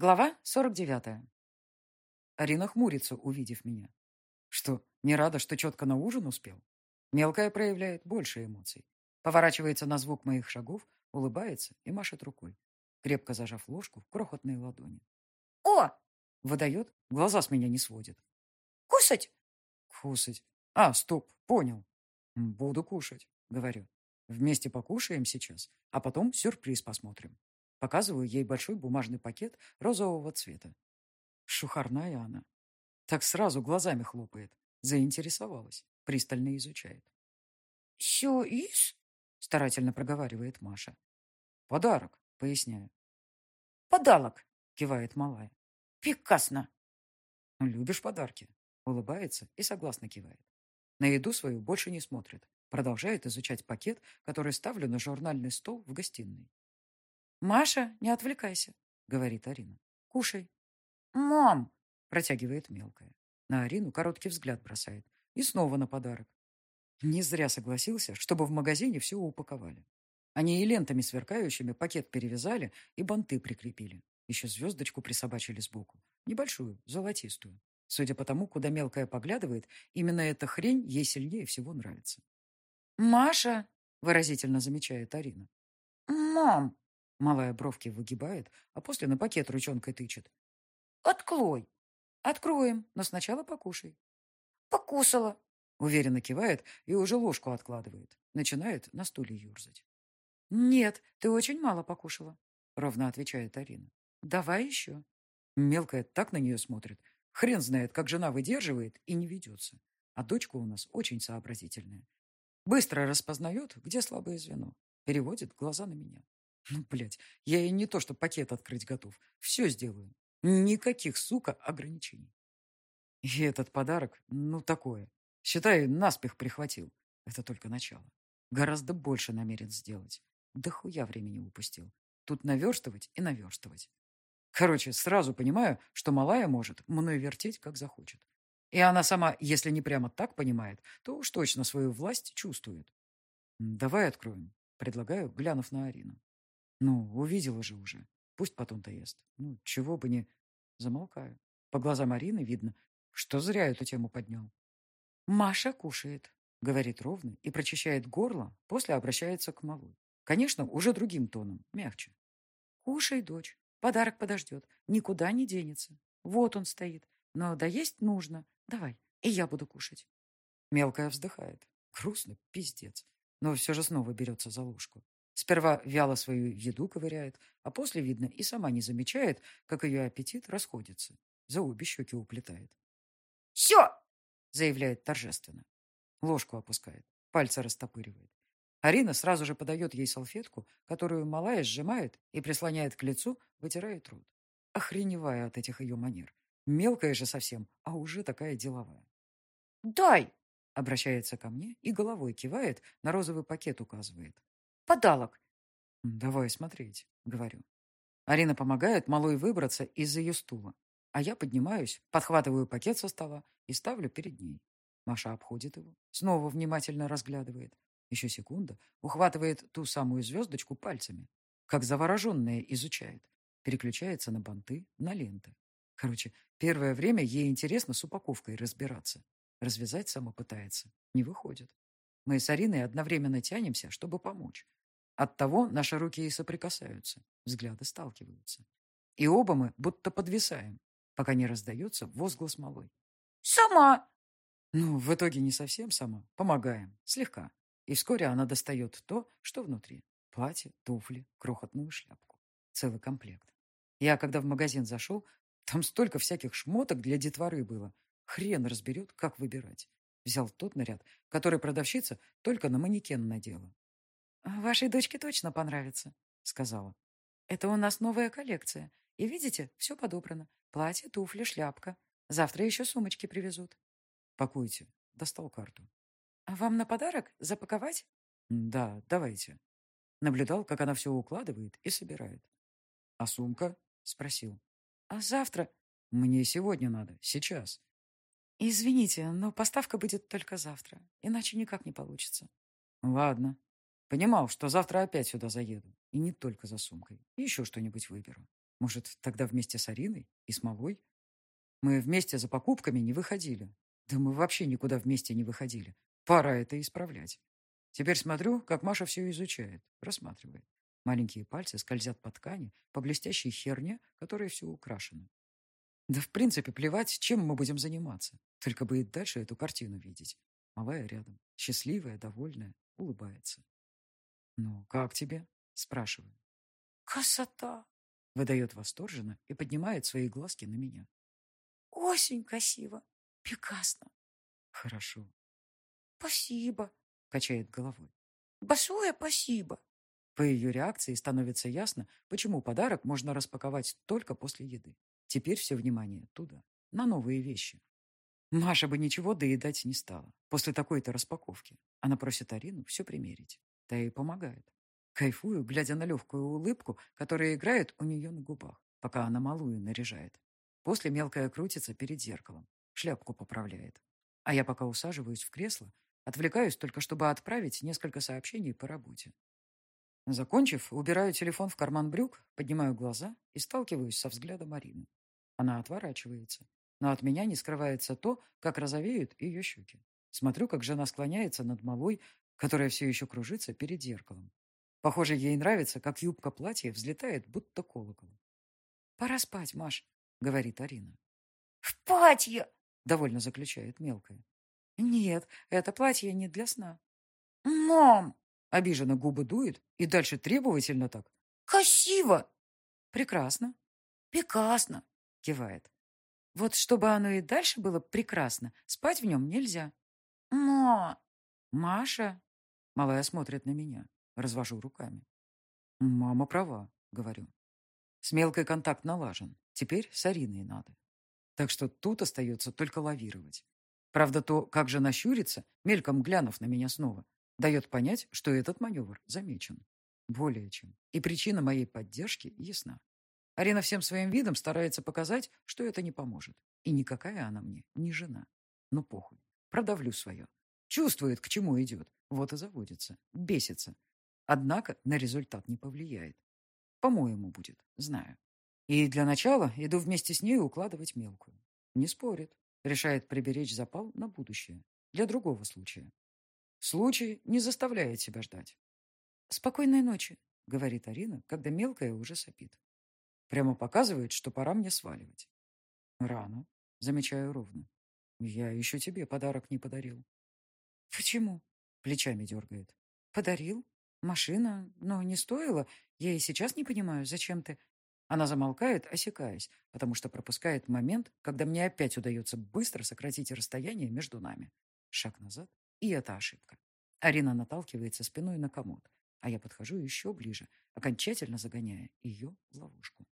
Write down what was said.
Глава 49. Арина хмурится, увидев меня. Что, не рада, что четко на ужин успел? Мелкая проявляет больше эмоций. Поворачивается на звук моих шагов, улыбается и машет рукой, крепко зажав ложку в крохотной ладони. «О!» — выдает, глаза с меня не сводит. «Кусать!» «Кусать. А, стоп, понял. Буду кушать», — говорю. «Вместе покушаем сейчас, а потом сюрприз посмотрим». Показываю ей большой бумажный пакет розового цвета. Шухарная она. Так сразу глазами хлопает. Заинтересовалась. Пристально изучает. «Сюрприз?» — старательно проговаривает Маша. «Подарок», — поясняю. «Подалок», — кивает малая. «Прекрасно». «Любишь подарки?» — улыбается и согласно кивает. На еду свою больше не смотрит. Продолжает изучать пакет, который ставлю на журнальный стол в гостиной. «Маша, не отвлекайся», — говорит Арина. «Кушай». «Мам!» — протягивает мелкая. На Арину короткий взгляд бросает. И снова на подарок. Не зря согласился, чтобы в магазине все упаковали. Они и лентами сверкающими пакет перевязали и банты прикрепили. Еще звездочку присобачили сбоку. Небольшую, золотистую. Судя по тому, куда мелкая поглядывает, именно эта хрень ей сильнее всего нравится. «Маша!» — выразительно замечает Арина. «Мам!» Малая бровки выгибает, а после на пакет ручонкой тычет. «Открой!» «Откроем, но сначала покушай». «Покусала!» Уверенно кивает и уже ложку откладывает. Начинает на стуле юрзать. «Нет, ты очень мало покушала», — ровно отвечает Арина. «Давай еще». Мелкая так на нее смотрит. Хрен знает, как жена выдерживает и не ведется. А дочка у нас очень сообразительная. Быстро распознает, где слабое звено. Переводит глаза на меня. Блядь, я ей не то, что пакет открыть готов. Все сделаю. Никаких, сука, ограничений. И этот подарок, ну, такое. Считай, наспех прихватил. Это только начало. Гораздо больше намерен сделать. Да хуя времени упустил. Тут наверстывать и наверстывать. Короче, сразу понимаю, что малая может мной вертеть, как захочет. И она сама, если не прямо так понимает, то уж точно свою власть чувствует. Давай откроем, предлагаю, глянув на Арину. Ну, увидела же уже. Пусть потом-то ест. Ну, чего бы не... Замолкаю. По глазам Марины видно, что зря эту тему поднял. «Маша кушает», — говорит ровно и прочищает горло, после обращается к малой. Конечно, уже другим тоном, мягче. «Кушай, дочь. Подарок подождет. Никуда не денется. Вот он стоит. Но доесть нужно. Давай, и я буду кушать». Мелкая вздыхает. Грустно, пиздец. Но все же снова берется за ложку. Сперва вяло свою еду ковыряет, а после, видно, и сама не замечает, как ее аппетит расходится. За обе щеки уплетает. «Все!» — заявляет торжественно. Ложку опускает, пальцы растопыривает. Арина сразу же подает ей салфетку, которую малая сжимает и прислоняет к лицу, вытирает рот. Охреневая от этих ее манер. Мелкая же совсем, а уже такая деловая. «Дай!» — обращается ко мне и головой кивает, на розовый пакет указывает. Подалок. Давай смотреть, говорю. Арина помогает малой выбраться из ее стула. А я поднимаюсь, подхватываю пакет со стола и ставлю перед ней. Маша обходит его, снова внимательно разглядывает. Еще секунда, ухватывает ту самую звездочку пальцами. Как завороженная изучает. Переключается на банты, на ленты. Короче, первое время ей интересно с упаковкой разбираться. Развязать сама пытается. Не выходит. Мы с Ариной одновременно тянемся, чтобы помочь. Оттого наши руки и соприкасаются, взгляды сталкиваются. И оба мы будто подвисаем, пока не раздается возглас малой. «Сама!» Ну, в итоге не совсем сама. Помогаем. Слегка. И вскоре она достает то, что внутри. Платье, туфли, крохотную шляпку. Целый комплект. Я, когда в магазин зашел, там столько всяких шмоток для детворы было. Хрен разберет, как выбирать. Взял тот наряд, который продавщица только на манекен надела. «Вашей дочке точно понравится», — сказала. «Это у нас новая коллекция. И видите, все подобрано. Платье, туфли, шляпка. Завтра еще сумочки привезут». «Пакуйте». Достал карту. «А вам на подарок запаковать?» «Да, давайте». Наблюдал, как она все укладывает и собирает. «А сумка?» — спросил. «А завтра?» «Мне сегодня надо, сейчас». «Извините, но поставка будет только завтра, иначе никак не получится». «Ладно», Понимал, что завтра опять сюда заеду. И не только за сумкой. Еще что-нибудь выберу. Может, тогда вместе с Ариной и с Малой? Мы вместе за покупками не выходили. Да мы вообще никуда вместе не выходили. Пора это исправлять. Теперь смотрю, как Маша все изучает, рассматривает. Маленькие пальцы скользят по ткани, по блестящей херне, которой все украшено. Да в принципе плевать, чем мы будем заниматься. Только бы и дальше эту картину видеть. Малая рядом, счастливая, довольная, улыбается. «Ну, как тебе?» – спрашиваю. Красота! Выдает восторженно и поднимает свои глазки на меня. Очень красиво. Прекрасно. Хорошо. Спасибо. Качает головой. Большое спасибо. По ее реакции становится ясно, почему подарок можно распаковать только после еды. Теперь все внимание туда, на новые вещи. Маша бы ничего доедать не стала после такой-то распаковки. Она просит Арину все примерить. Та ей помогает. Кайфую, глядя на легкую улыбку, которая играет у нее на губах, пока она малую наряжает. После мелкая крутится перед зеркалом, шляпку поправляет. А я пока усаживаюсь в кресло, отвлекаюсь только, чтобы отправить несколько сообщений по работе. Закончив, убираю телефон в карман брюк, поднимаю глаза и сталкиваюсь со взглядом Марины. Она отворачивается, но от меня не скрывается то, как розовеют ее щеки. Смотрю, как жена склоняется над малой, которая все еще кружится перед зеркалом. Похоже, ей нравится, как юбка платья взлетает, будто колокол. «Пора спать, Маш», — говорит Арина. «В платье!» — довольно заключает мелкая. «Нет, это платье не для сна». «Мам!» — обиженно губы дует и дальше требовательно так. «Красиво!» «Прекрасно!» «Прекрасно!» — кивает. «Вот чтобы оно и дальше было прекрасно, спать в нем нельзя». «Ма!» «Маша!» — малая смотрит на меня. Развожу руками. «Мама права», — говорю. С мелкой контакт налажен. Теперь с Ариной надо. Так что тут остается только лавировать. Правда, то, как же нащурится, мельком глянув на меня снова, дает понять, что этот маневр замечен. Более чем. И причина моей поддержки ясна. Арина всем своим видом старается показать, что это не поможет. И никакая она мне не жена. Ну, похуй. Продавлю свое. Чувствует, к чему идет. Вот и заводится. Бесится. Однако на результат не повлияет. По-моему, будет, знаю. И для начала иду вместе с ней укладывать мелкую. Не спорит. Решает приберечь запал на будущее. Для другого случая. Случай не заставляет себя ждать. «Спокойной ночи», — говорит Арина, когда мелкая уже сопит. Прямо показывает, что пора мне сваливать. Рано, замечаю ровно. Я еще тебе подарок не подарил. Почему? Плечами дергает. Подарил? Машина, но не стоило. Я и сейчас не понимаю, зачем ты... Она замолкает, осекаясь, потому что пропускает момент, когда мне опять удается быстро сократить расстояние между нами. Шаг назад, и это ошибка. Арина наталкивается спиной на комод, а я подхожу еще ближе, окончательно загоняя ее в ловушку.